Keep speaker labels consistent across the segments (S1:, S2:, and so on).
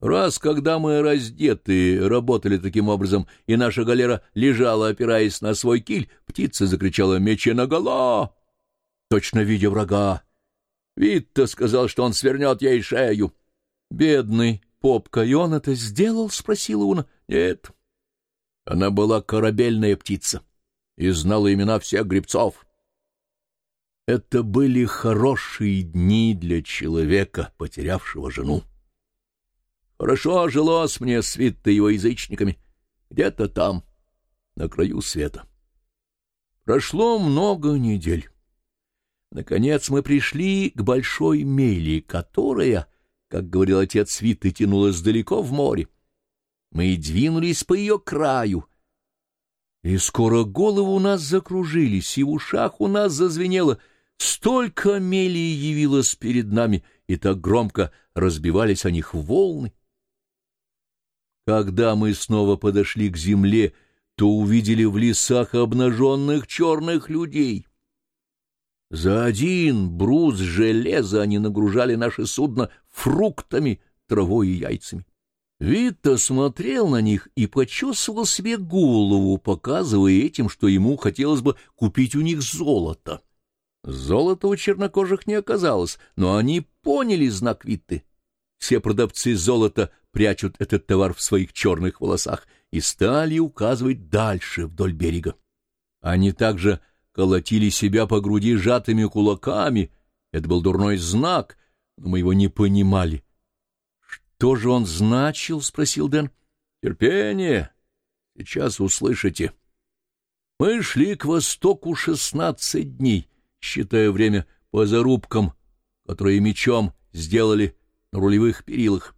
S1: Раз, когда мы раздетые работали таким образом, и наша галера лежала, опираясь на свой киль, птица закричала «Мечи наголо!» точно видя врага. Витта сказал, что он свернет ей шею. Бедный попка, и он это сделал? — спросила Уна. — Нет. Она была корабельная птица и знала имена всех гребцов. Это были хорошие дни для человека, потерявшего жену. Хорошо жилось мне с Виттой его язычниками, где-то там, на краю света. Прошло много недель. Наконец мы пришли к большой мели, которая, как говорил отец Витты, тянулась далеко в море. Мы двинулись по ее краю, и скоро головы у нас закружились, и в ушах у нас зазвенело. Столько мели явилось перед нами, и так громко разбивались о них волны. Когда мы снова подошли к земле, то увидели в лесах обнаженных черных людей. За один брус железа они нагружали наше судно фруктами, травой и яйцами. Витта смотрел на них и почесывал себе голову, показывая этим, что ему хотелось бы купить у них золото. Золота у чернокожих не оказалось, но они поняли знак Витты. Все продавцы золота прячут этот товар в своих черных волосах и стали указывать дальше вдоль берега. Они также колотили себя по груди сжатыми кулаками. Это был дурной знак, но мы его не понимали. — Что же он значил? — спросил Дэн. — Терпение. Сейчас услышите. Мы шли к востоку шестнадцать дней, считая время по зарубкам, которые мечом сделали рулевых перилах.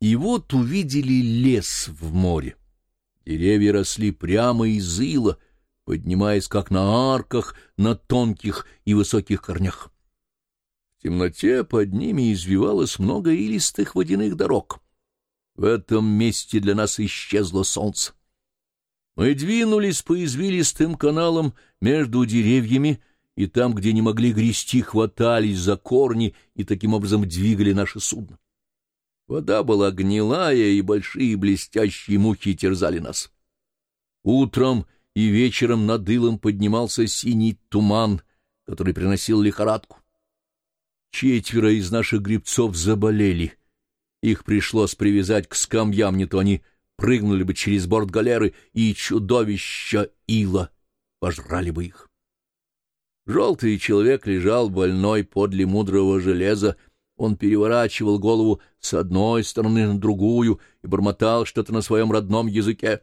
S1: И вот увидели лес в море. Деревья росли прямо из ила — поднимаясь как на арках, на тонких и высоких корнях. В темноте под ними извивалось много илистых водяных дорог. В этом месте для нас исчезло солнце. Мы двинулись по извилистым каналам между деревьями, и там, где не могли грести, хватались за корни и таким образом двигали наше судно. Вода была гнилая, и большие блестящие мухи терзали нас. Утром и вечером над илом поднимался синий туман, который приносил лихорадку. Четверо из наших грибцов заболели. Их пришлось привязать к скамьям, не то они прыгнули бы через борт галеры, и чудовища ила пожрали бы их. Желтый человек лежал больной подле мудрого железа, он переворачивал голову с одной стороны на другую и бормотал что-то на своем родном языке.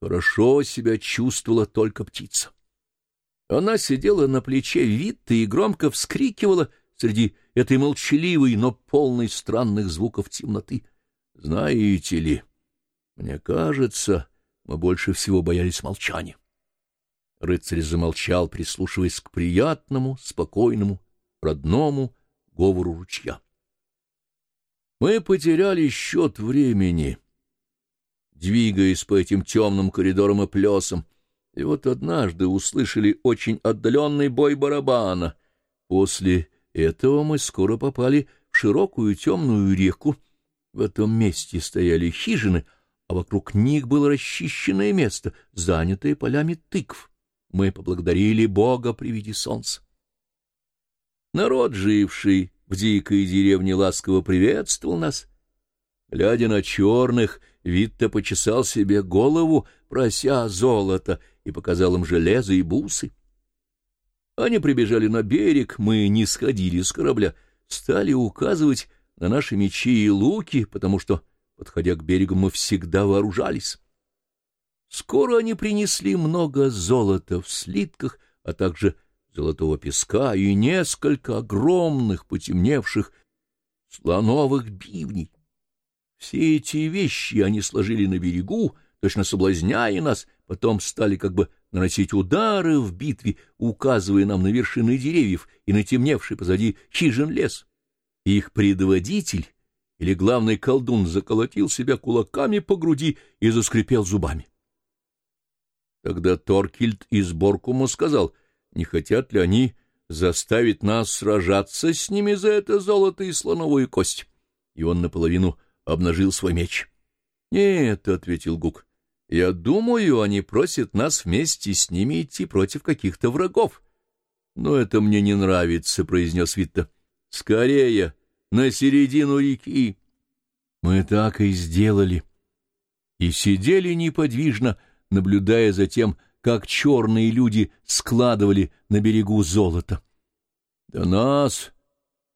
S1: Хорошо себя чувствовала только птица. Она сидела на плече Витты и громко вскрикивала среди этой молчаливой, но полной странных звуков темноты. Знаете ли, мне кажется, мы больше всего боялись молчания. Рыцарь замолчал, прислушиваясь к приятному, спокойному, родному говору ручья. Мы потеряли счет времени двигаясь по этим темным коридорам и плесам. И вот однажды услышали очень отдаленный бой барабана. После этого мы скоро попали в широкую темную реку. В этом месте стояли хижины, а вокруг них было расчищенное место, занятое полями тыкв. Мы поблагодарили Бога при виде солнца. Народ, живший в дикой деревне, ласково приветствовал нас. Глядя на черных, Витта почесал себе голову, прося золото, и показал им железо и бусы. Они прибежали на берег, мы не сходили с корабля, стали указывать на наши мечи и луки, потому что, подходя к берегу, мы всегда вооружались. Скоро они принесли много золота в слитках, а также золотого песка и несколько огромных потемневших слоновых бивней. Все эти вещи они сложили на берегу, точно соблазняя нас, потом стали как бы наносить удары в битве, указывая нам на вершины деревьев и на темневший позади хижин лес. Их предводитель или главный колдун заколотил себя кулаками по груди и заскрипел зубами. Тогда Торкильд из Боркума сказал, не хотят ли они заставить нас сражаться с ними за это золото и слоновую кость. И он наполовину обнажил свой меч. — Нет, — ответил Гук, — я думаю, они просят нас вместе с ними идти против каких-то врагов. — Но это мне не нравится, — произнес Витта. — Скорее, на середину реки. Мы так и сделали. И сидели неподвижно, наблюдая за тем, как черные люди складывали на берегу золото. До нас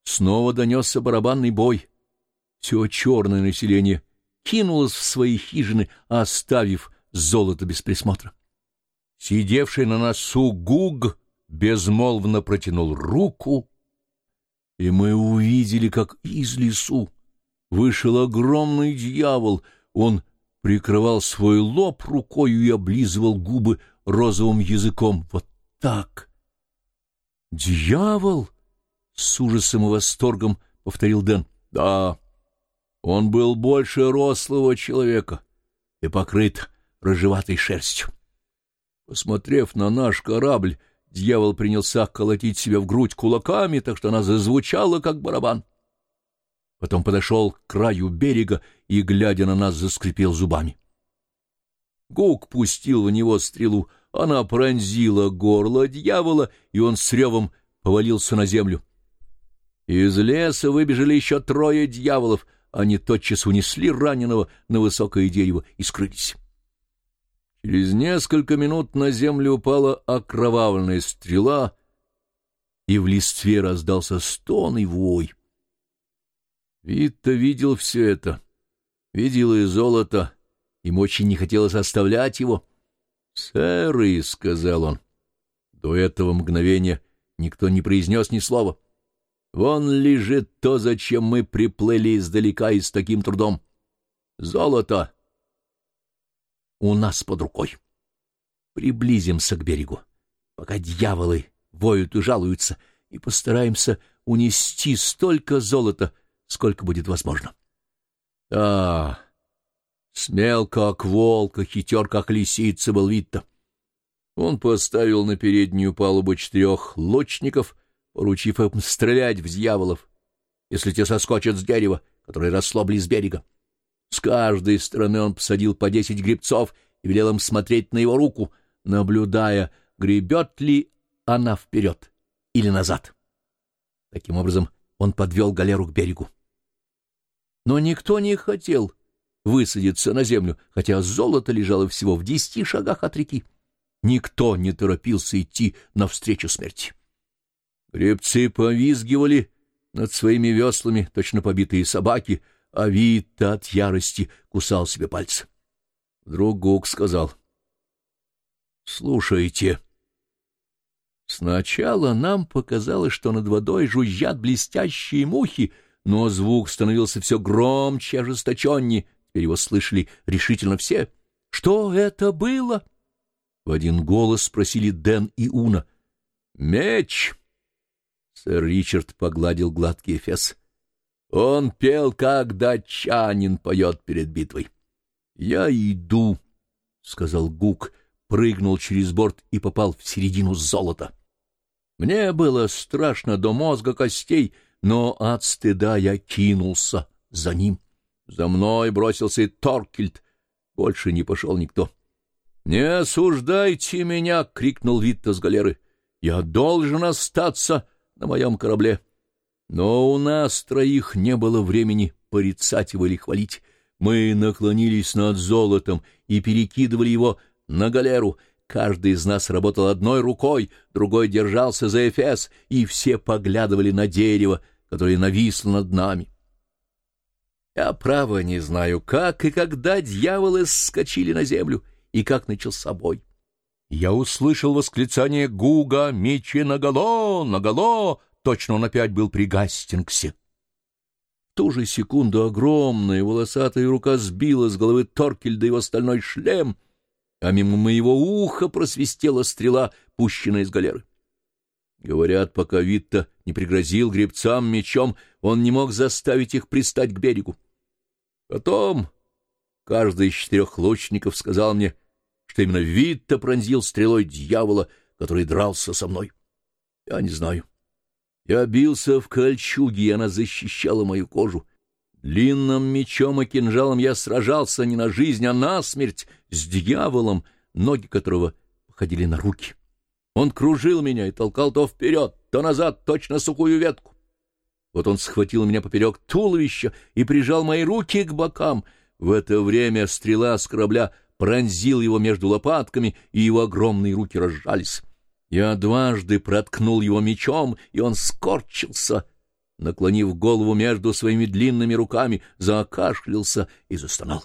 S1: снова донесся барабанный бой. Все черное население кинулось в свои хижины, оставив золото без присмотра. Сидевший на носу Гуг безмолвно протянул руку, и мы увидели, как из лесу вышел огромный дьявол. Он прикрывал свой лоб рукою и облизывал губы розовым языком. Вот так. «Дьявол!» — с ужасом и восторгом повторил Дэн. «Да, он был больше рослого человека и покрыт рыжеватой шерстью. Посмотрев на наш корабль, дьявол принялся колотить себя в грудь кулаками, так что она зазвучала, как барабан. Потом подошел к краю берега и, глядя на нас, заскрипел зубами. Гук пустил в него стрелу, она пронзила горло дьявола, и он с ревом повалился на землю. Из леса выбежали еще трое дьяволов, они тотчас унесли раненого на высокое дерево и скрылись. Через несколько минут на землю упала окровавленная стрела, и в листве раздался стон и вой. Витта видел все это, видел и золото, им очень не хотелось оставлять его. «Сэры», — сказал он, — до этого мгновения никто не произнес ни слова. «Вон лежит то, зачем мы приплыли издалека и с таким трудом. Золото у нас под рукой. Приблизимся к берегу, пока дьяволы воют и жалуются, и постараемся унести столько золота, сколько будет возможно. А, смел как волк, а хитер как лисица был вид-то. Он поставил на переднюю палубу четырех лучников, поручив им стрелять в дьяволов, если те соскочат с дерева, которое росло близ берега. С каждой стороны он посадил по десять грибцов и велел им смотреть на его руку, наблюдая, гребет ли она вперед или назад. Таким образом, он подвел галеру к берегу. Но никто не хотел высадиться на землю, хотя золото лежало всего в десяти шагах от реки. Никто не торопился идти навстречу смерти. Гребцы повизгивали над своими веслами, точно побитые собаки, а Витта от ярости кусал себе пальцы. Вдруг Гук сказал, — Слушайте, сначала нам показалось, что над водой жужжат блестящие мухи, но звук становился все громче, ожесточеннее. Теперь его слышали решительно все. — Что это было? В один голос спросили Дэн и Уна. — Меч! Сэр Ричард погладил гладкий эфес. Он пел, как датчанин поет перед битвой. — Я иду, — сказал Гук, прыгнул через борт и попал в середину золота. Мне было страшно до мозга костей, но от стыда я кинулся за ним. За мной бросился и Торкельд. Больше не пошел никто. — Не осуждайте меня! — крикнул Витта с галеры. — Я должен остаться на моем корабле. Но у нас троих не было времени порицать его или хвалить. Мы наклонились над золотом и перекидывали его на галеру. Каждый из нас работал одной рукой, другой держался за эфес, и все поглядывали на дерево, которое нависло над нами. Я, право, не знаю, как и когда дьяволы скочили на землю, и как начался бой. Я услышал восклицание Гуга «Мечи наголо! Наголо!» Точно он опять был при Гастингсе. В ту же секунду огромная волосатая рука сбила с головы Торкельда его стальной шлем, а мимо моего уха просвистела стрела, пущенная из галеры. Говорят, пока Витта не пригрозил гребцам мечом, он не мог заставить их пристать к берегу. Потом каждый из четырех лучников сказал мне, что именно Витта пронзил стрелой дьявола, который дрался со мной. Я не знаю. Я бился в кольчуге, и она защищала мою кожу. Длинным мечом и кинжалом я сражался не на жизнь, а на смерть с дьяволом, ноги которого походили на руки. Он кружил меня и толкал то вперед, то назад, точно сухую ветку. Вот он схватил меня поперек туловища и прижал мои руки к бокам. В это время стрела с корабля пронзил его между лопатками, и его огромные руки разжались. Я дважды проткнул его мечом, и он скорчился, наклонив голову между своими длинными руками, закашлялся и застонал.